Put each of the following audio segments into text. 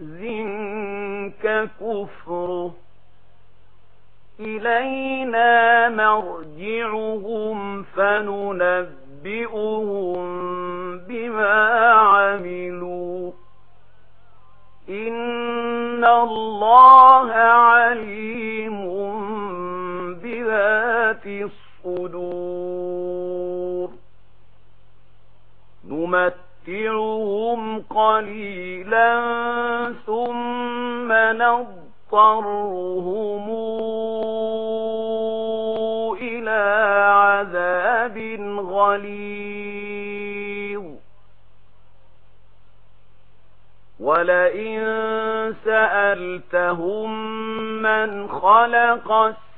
يحزنك كفره إلينا مرجعهم فننبئهم بما عملوا إن الله عليم بذات الصدور نمت نُمَتِّعُهُمْ قَلِيلًا ثُمَّ نَضْطَرُّهُمْ إِلَى عَذَابٍ غَلِيظٍ. وَلَئِن سَأَلْتَهُمْ مَنْ خَلَقَ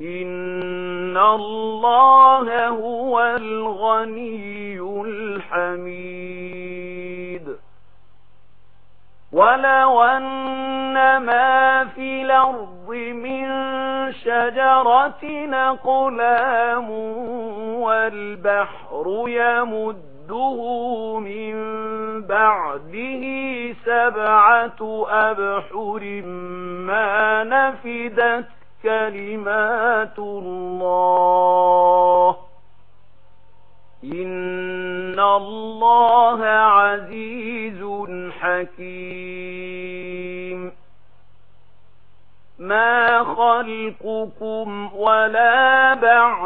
إن الله هو الغني الحميد ولو أن ما في الأرض من شجرة نقلام والبحر يمده من بعده سبعة أبحر ما نفدت كلمات الله إن الله عزيز حكيم ما خلقكم ولا بعض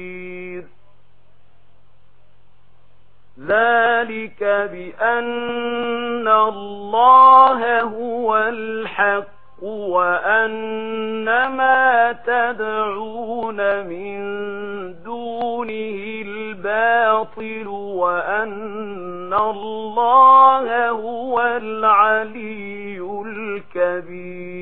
ذلك بأن الله هو الحق وأن ما تدعون من دونه الباطل وأن الله هو العلي الكبير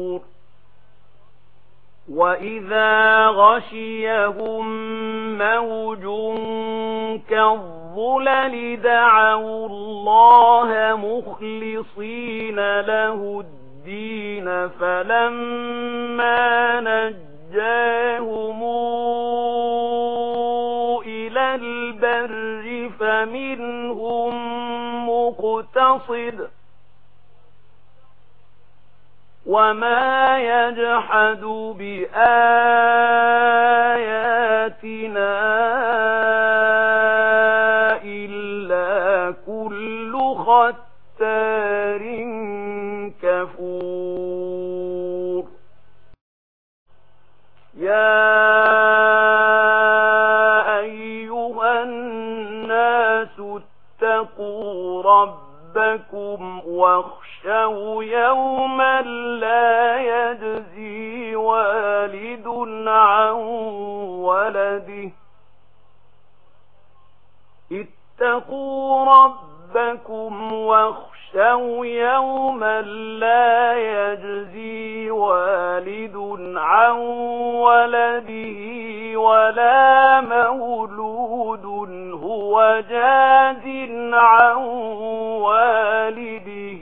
وَإِذَا غَشِيَهُم مَّوْجٌ كَالظُّلَلِ دَعَوُا اللَّهَ مُخْلِصِينَ لَهُ الدِّينَ فَلَمَّا نَجَّاهُمْ إِلَى الْبَرِّ فَمِنْهُم مُّقْتَصِدٌ وما يجحد بآياتنا إلا كل ختار كفور يا أيها الناس اتقوا ربكم واخفروا يخشوا يوما لا يجزي والد عن ولده اتقوا ربكم واخشوا يوما لا يجزي والد عن ولده ولا مولود هو جاز عن والده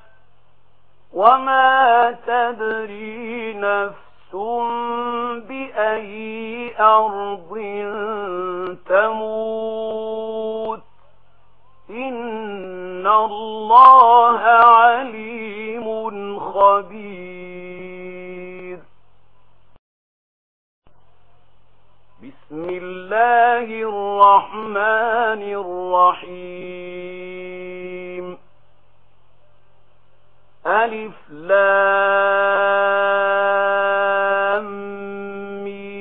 وما تدري نفس بأي أرض تموت إن الله عليم خبير بسم الله الرحمن الرحيم ألف لام ميم.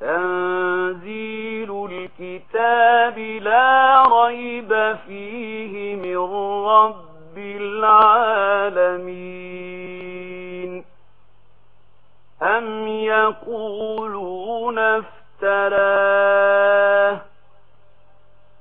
تنزيل الكتاب لا ريب فيه من رب العالمين. أم يقولون افتراه؟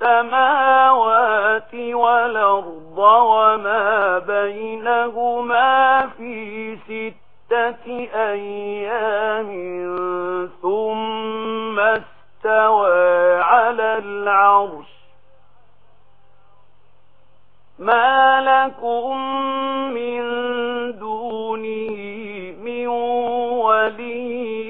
السماوات والأرض وما بينهما في ستة أيام ثم استوى على العرش. ما لكم من دونه من ولي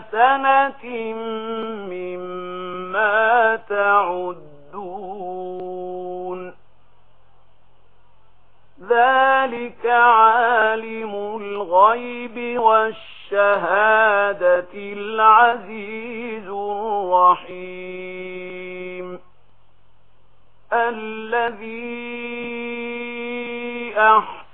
سنة مما تعدون. ذلك عالم الغيب والشهادة العزيز الرحيم. الذي أحب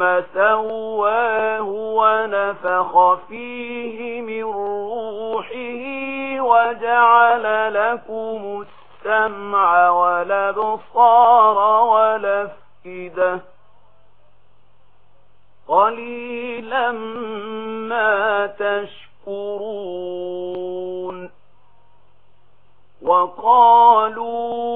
ثم سواه ونفخ فيه من روحه وجعل لكم السمع وَالْأَبْصَارَ والأفئدة قليلا ما تشكرون وقالوا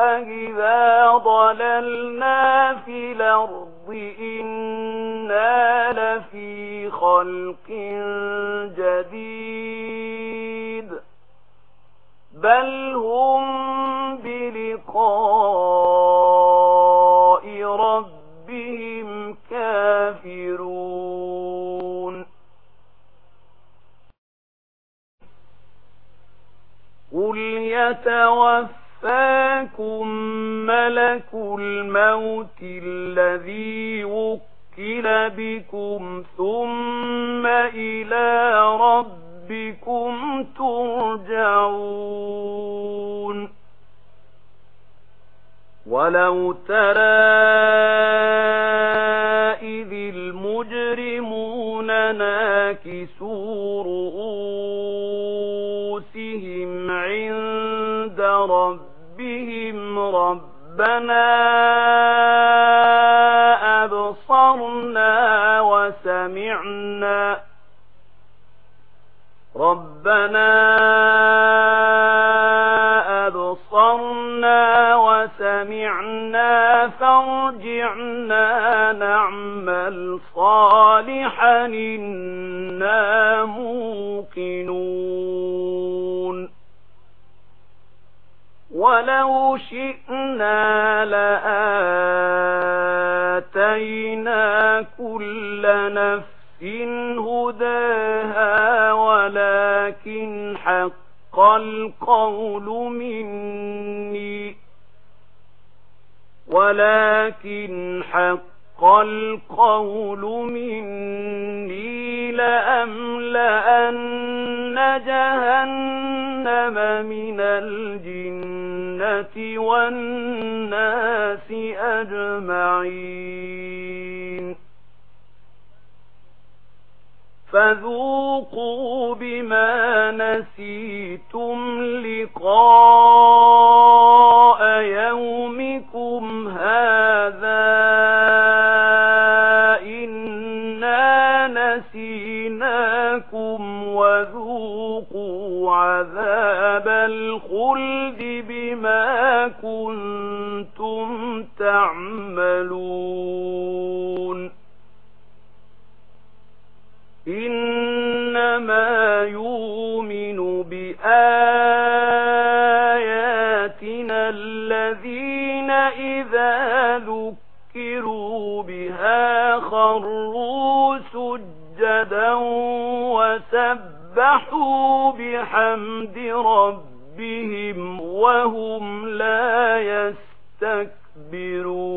أهذا ضللنا في الأرض إنا لفي خلق جديد بل هم بلقاء يتوفاكم ملك الموت الذي وكل بكم ثم إلى ربكم ترجعون. ولو ترى ربنا أبصرنا وسمعنا ربنا أبصرنا وسمعنا فارجعنا نعمل صالحا إنا موقنون ولو شئنا لآتينا كل نفس هداها ولكن حق القول مني ولكن حق القول مني لأملأن جهنم من الجن والناس أجمعين فذوقوا بما نسيتم لقاء يومكم هذا إنا نسيناكم وذوقوا عذاب الخلد بما كنتم تعملون. إنما يؤمن بآياتنا الذين إذا ذكروا بها خروا سجدا وسبحوا بحمد رب بهم وهم لا يستكبرون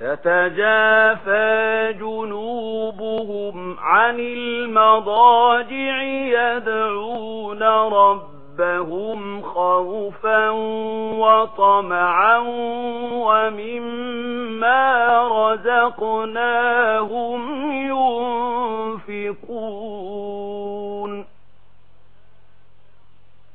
تتجافى جنوبهم عن المضاجع يدعون ربهم خوفا وطمعا ومما رزقناهم ينفقون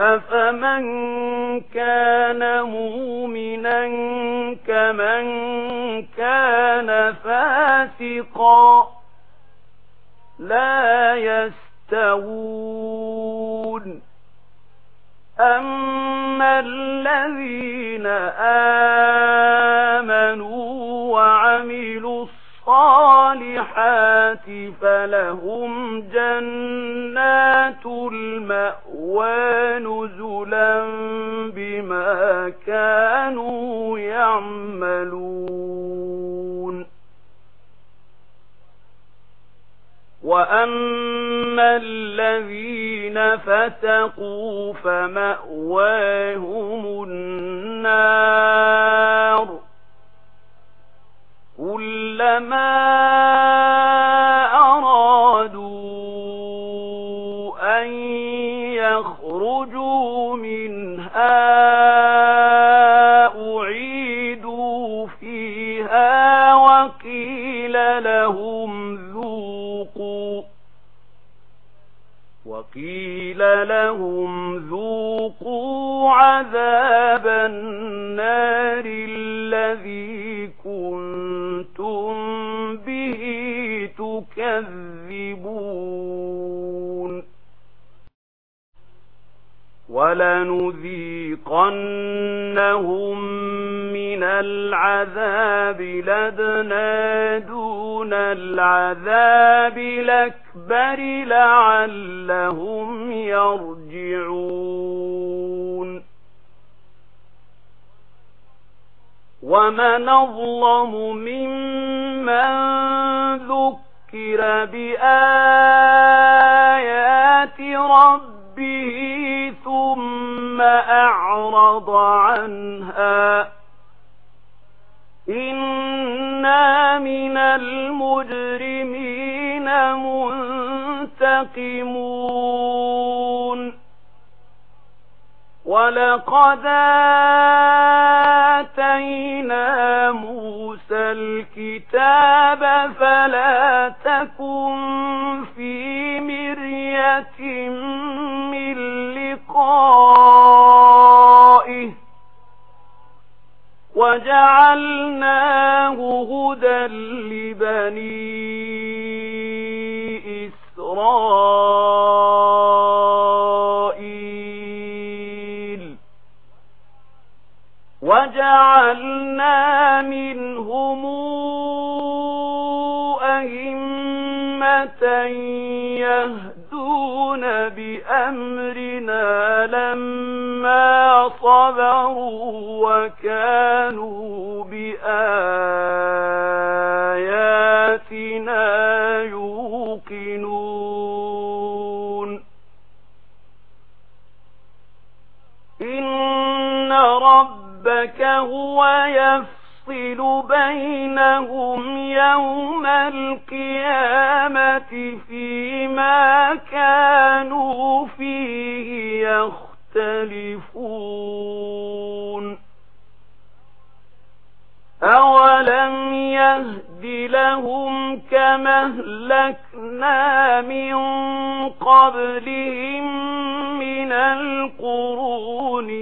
أفمن كان مؤمنا كمن كان فاسقا لا يستوون أما الذين آمنوا فَلَهُمْ جَنَّاتُ الْمَأْوَى نُزُلًا بِمَا كَانُوا يَعْمَلُونَ وَأَمَّا الَّذِينَ فَسَقُوا فَمَأْوَاهُمُ النَّارُ كلما أرادوا أن يخرجوا منها أعيدوا فيها وقيل لهم قيل لهم ذوقوا عذاب النار الذي كنتم به تكذبون. ولنذيقنهم من العذاب لدنا دون العذاب الأكبر لعلهم يرجعون. ومن ظلم ممن ذكر بآيات ربه ثم أعرض عنها إنا من المجرمين منتقمون ولقد آتينا موسى الكتاب فلا تكن في مرية من لقائه وجعلناه هدى لبنيه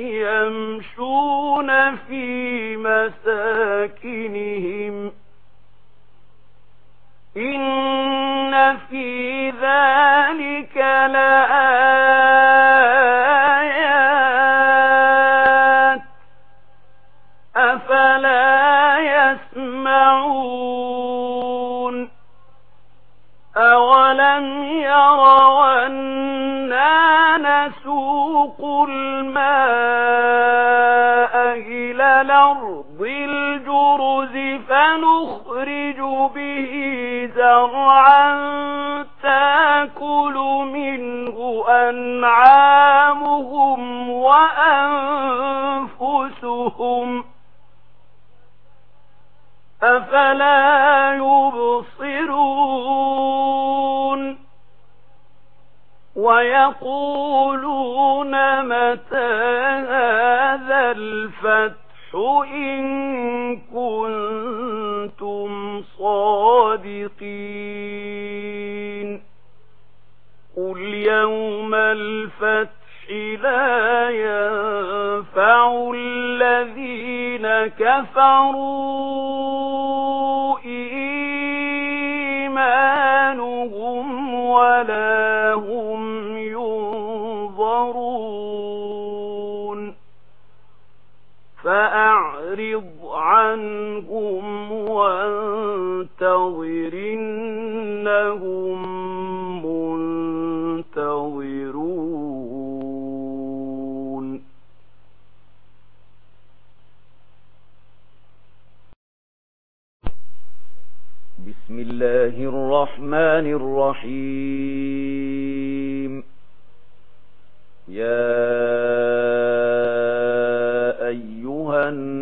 يمشون في مساكنهم. إن في ذلك لآيات. أفلا يسمعون. أولم يروا أنا نسوق المال نخرج به زرعا تاكل منه أنعامهم وأنفسهم أفلا يبصرون ويقولون متى هذا الفتح إن كنت كنتم صادقين. قل يوم الفتح لا ينفع الذين كفروا إيمانهم ولا هم ينظرون. فأعرض عنهم وانتظر إنهم منتظرون. بسم الله الرحمن الرحيم. يا أيها الناس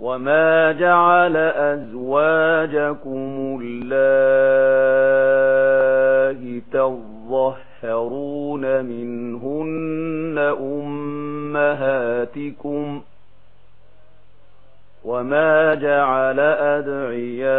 وما جعل أزواجكم الله تَظَاهَرُونَ منهن أمهاتكم وما جعل أدعياءكم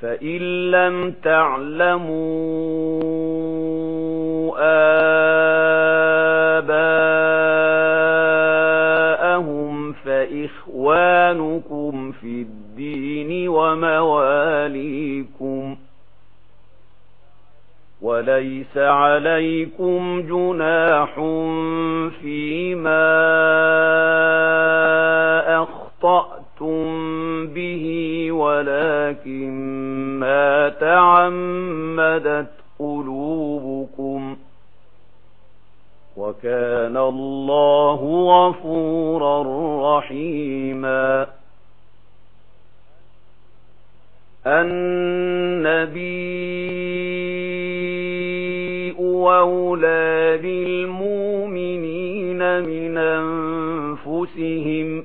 فإن لم تعلموا آباءهم فإخوانكم في الدين ومواليكم وليس عليكم جناح فيما أخطأتم تم به ولكن ما تعمدت قلوبكم وكان الله غفورا رحيما النبي وأولى بالمؤمنين من أنفسهم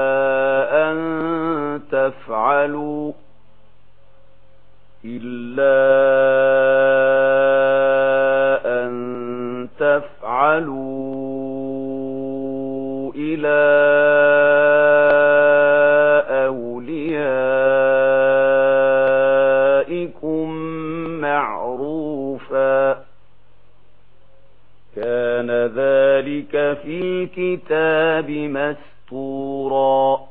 تفعلوا إلا أن تفعلوا إلى أوليائكم معروفا كان ذلك في الكتاب مستورا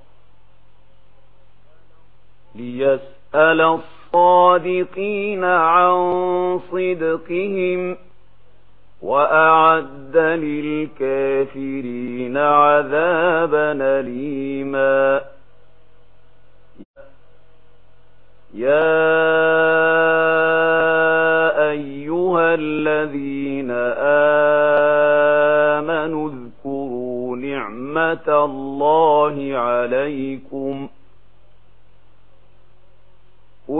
ليسأل الصادقين عن صدقهم وأعد للكافرين عذابا ليما يا أيها الذين آمنوا اذكروا نعمة الله عليكم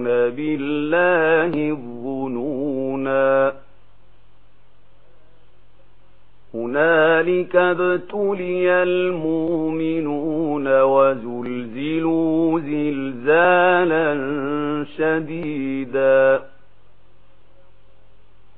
يَصِفُونَ بِاللَّهِ الظُّنُونَا هُنَالِكَ ابْتُلِيَ الْمُؤْمِنُونَ وَزُلْزِلُوا زِلْزَالًا شَدِيدًا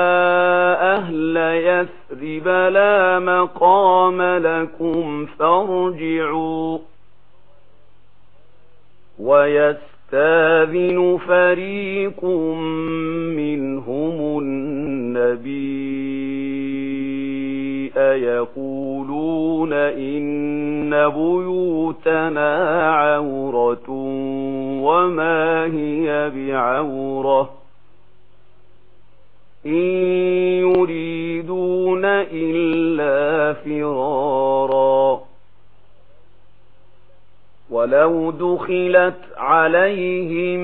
يا أهل يثرب لا مقام لكم فارجعوا ويستاذن فريق منهم النبي يقولون إن بيوتنا عورة وما هي بعورة إن يريدون إلا فرارا ولو دخلت عليهم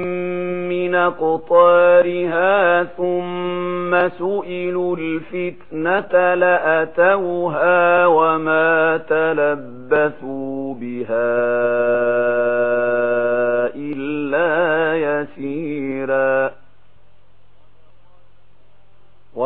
من قطارها ثم سئلوا الفتنة لأتوها وما تلبثوا بها إلا يسيراً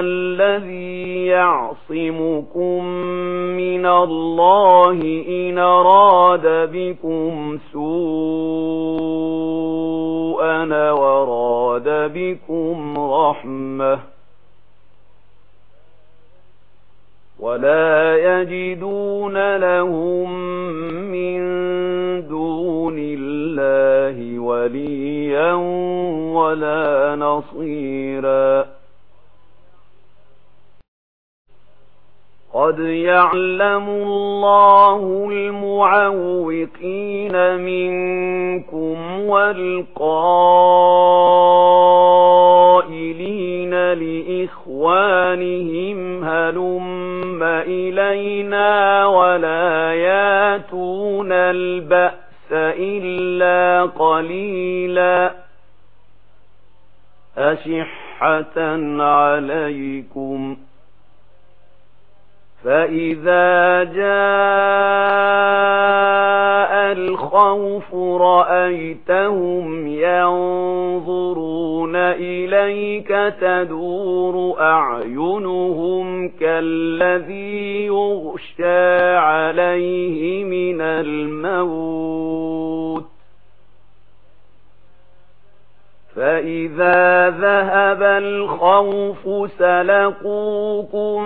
الذي يعصمكم من الله إن راد بكم سوءا وراد بكم رحمة ولا يجدون لهم من دون الله وليا ولا نصيرا قد يعلم الله المعوقين منكم والقائلين لإخوانهم هلم إلينا ولا ياتون البأس إلا قليلا أشحة عليكم فَإِذَا جَاءَ الْخَوْفُ رَأَيْتَهُمْ يَنْظُرُونَ إِلَيْكَ تَدُورُ أَعْيُنُهُمْ كَالَّذِي يُغْشَى عَلَيْهِ مِنَ الْمَوْتِ فَإِذَا ذَهَبَ الْخَوْفُ سَلَقُوكُمْ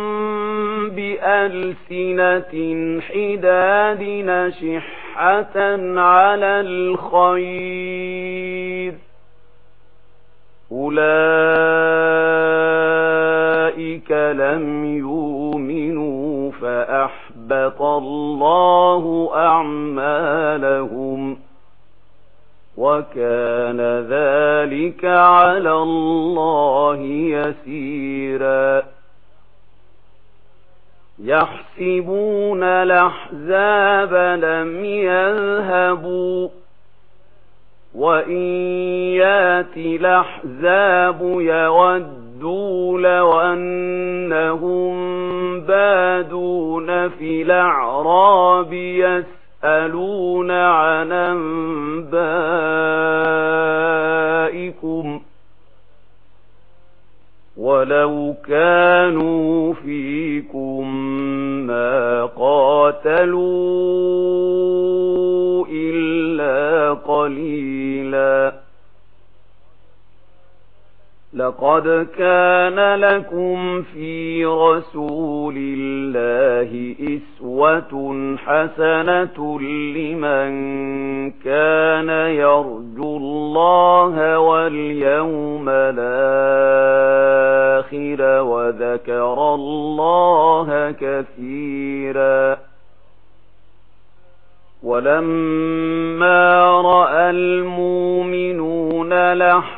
بِأَلْسِنَةٍ حِدَادٍ نشحة عَلَى الْخَيْرِ أُولَئِكَ لَمْ يُؤْمِنُوا فَأَحْبَطَ اللَّهُ أَعْمَالَهُمْ وكان ذلك على الله يسيرا يحسبون الأحزاب لم يذهبوا وإن ياتي الأحزاب يودوا لو أنهم بادون في الأعراب يسألون ولو كانوا فيكم ما قاتلوا إلا قليلاً لقد كان لكم في رسول الله إسوة حسنة لمن كان يرجو الله واليوم الآخر وذكر الله كثيرا ولما رأى المؤمنون لحظة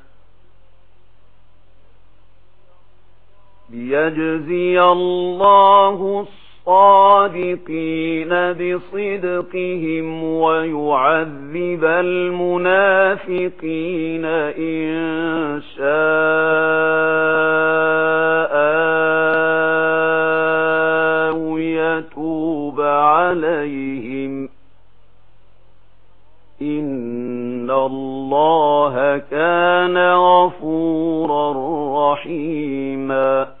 لِيَجْزِيَ اللَّهُ الصَّادِقِينَ بِصِدْقِهِمْ وَيُعَذِّبَ الْمُنَافِقِينَ إِن شَاءَ أَوْ يَتُوبَ عَلَيْهِمْ إِنَّ اللَّهَ كَانَ غَفُورًا رَّحِيمًا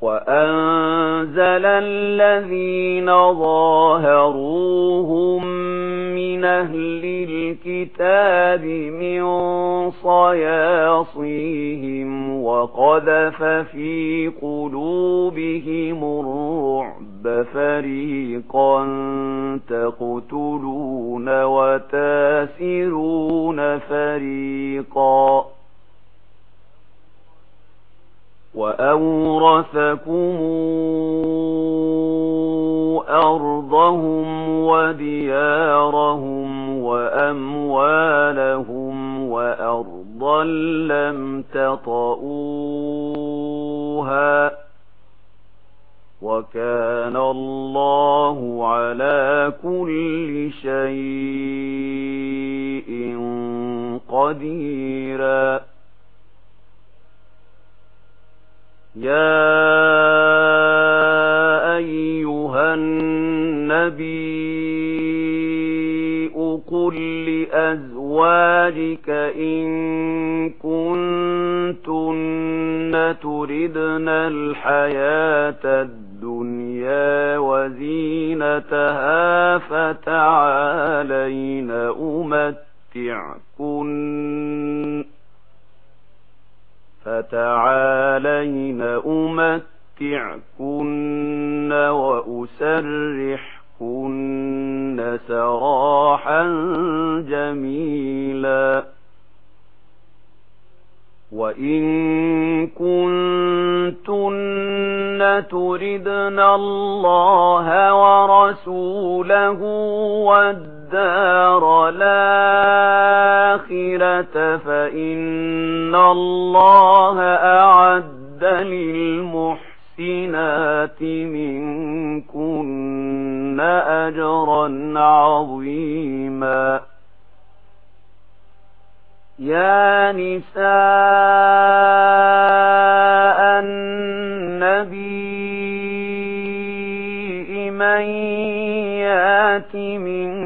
وأنزل الذين ظاهروهم من أهل الكتاب من صياصيهم وقذف في قلوبهم الرعب فريقا تقتلون وتاسرون فريقا وأورثكم أرضهم وديارهم وأموالهم وأرضا لم تطؤوها وكان الله على كل شيء قديرا يا أيها النبي قل لأزواجك إن كنتن تردن الحياة الدنيا وزينتها فتعالين أمتعكن فتعالين أمتعكن وأسرحكن سراحا جميلا وإن كنتن تردن الله ورسوله والدين الدار الآخرة فإن الله أعد للمحسنات منكن أجرا عظيما. يا نساء النبي من يات من